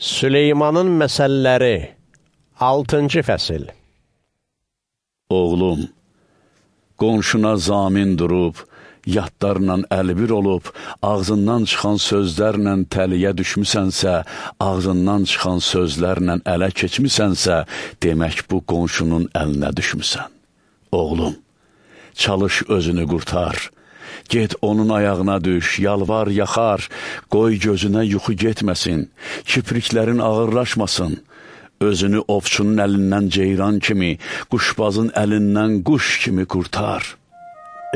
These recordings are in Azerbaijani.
Süleymanın məsəlləri 6-cı fəsil Oğlum, qonşuna zamin durub, yadlarla əlbir olub, ağzından çıxan sözlərlə təliyə düşmüsənsə, ağzından çıxan sözlərlə ələ keçmisənsə, demək bu qonşunun əlinə düşmüsən. Oğlum, çalış özünü qurtar, Get onun ayağına düş, yalvar, yaxar, qoy gözünə yuxu getməsin, kipriklərin ağırlaşmasın. Özünü ovçunun əlindən ceyran kimi, quşbazın əlindən quş kimi qurtar.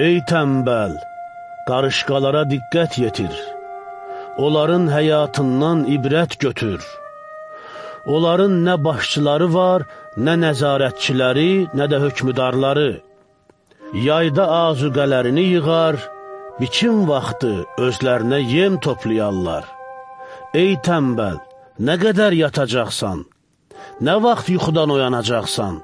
Ey tənbəl, qarışqalara diqqət yetir. Onların həyatından ibrət götür. Onların nə başçıları var, nə nəzarətçiləri, nə də hökmüdarları. Yayda azuqələrini yığar, biçim vaxtı özlərinə yem toplayarlar. Ey tənbəl, nə qədər yatacaqsan? Nə vaxt yuxudan oyanacaqsan?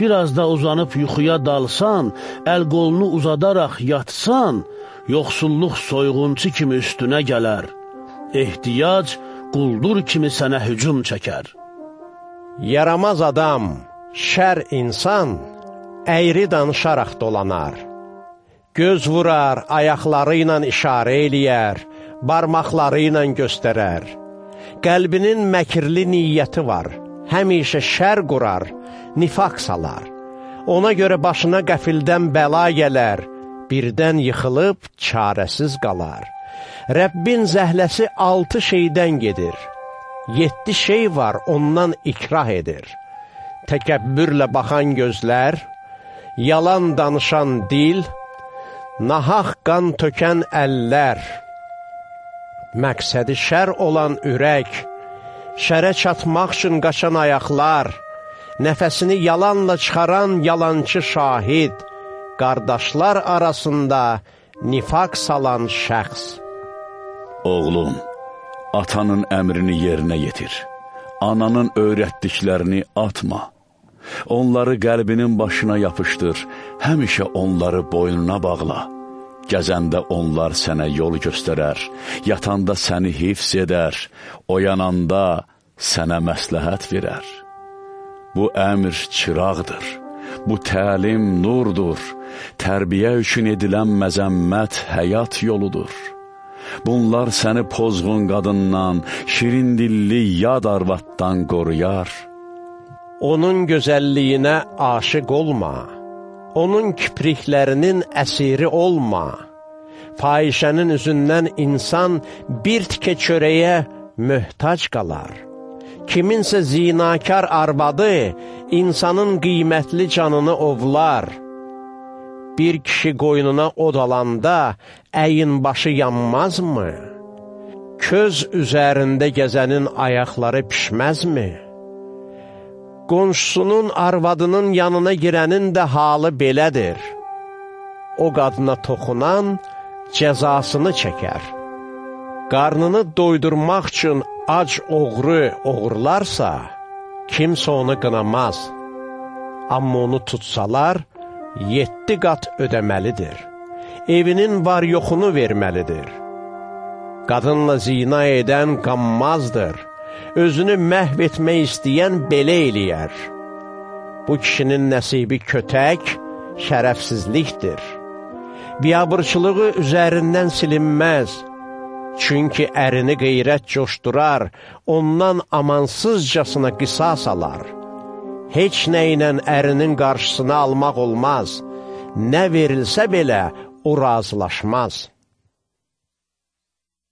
Biraz da uzanıb yuxuya dalsan, əl qolunu uzadaraq yatsan, yoxsulluq soyğunçu kimi üstünə gələr. Ehtiyac quldur kimi sənə hücum çəkər. Yaramaz adam, şər insan, əyri danışaraq dolanar. Göz vurar, ayaqları ilə işarə eləyər, barmaqları ilə göstərər. Qəlbinin məkirli niyyəti var, həmişə şər qurar, nifaq salar. Ona görə başına qəfildən bəla gələr, birdən yıxılıb çarəsiz qalar. Rəbbin zəhləsi altı şeydən gedir. Yeddi şey var, ondan ikrah edir. Təkəbbürlə baxan gözlər, yalan danışan dil, nahaq qan tökən əllər, məqsədi şər olan ürək, şərə çatmaq üçün qaçan ayaqlar, nəfəsini yalanla çıxaran yalançı şahid, qardaşlar arasında nifaq salan şəxs. Oğlum, atanın əmrini yerinə yetir, ananın öyrətdiklərini atma. Onları qəlbinin başına yapışdır, həmişə onları boynuna bağla. Gəzəndə onlar sənə yol göstərər, yatanda səni hifz edər, oyananda sənə məsləhət verər. Bu əmr çıraqdır, bu təlim nurdur, tərbiyə üçün edilən məzəmmət həyat yoludur. Bunlar səni pozğun qadından, şirin dilli yad arvatdan qoruyar. Onun gözəlliyinə aşıq olma, onun kipriklərinin əsiri olma. Fahişənin üzündən insan bir tikə çörəyə möhtac qalar. Kiminsə zinakar arvadı insanın qiymətli canını ovlar. Bir kişi qoynuna od alanda əyin başı yanmazmı? Köz üzərində gəzənin ayaqları pişməzmi? Qonşusunun arvadının yanına girənin də halı belədir. O qadına toxunan cəzasını çəkər. Qarnını doydurmaq üçün ac oğru oğurlarsa, kimsə onu qınamaz. Amma onu tutsalar, yeddi qat ödəməlidir. Evinin var yoxunu verməlidir. Qadınla zina edən qanmazdır özünü məhv etmək istəyən belə eləyər. Bu kişinin nəsibi kötək, şərəfsizlikdir. Biabırçılığı üzərindən silinməz, çünki ərini qeyrət coşdurar, ondan amansızcasına qisas alar. Heç nə ilə ərinin qarşısını almaq olmaz, nə verilsə belə o razılaşmaz.''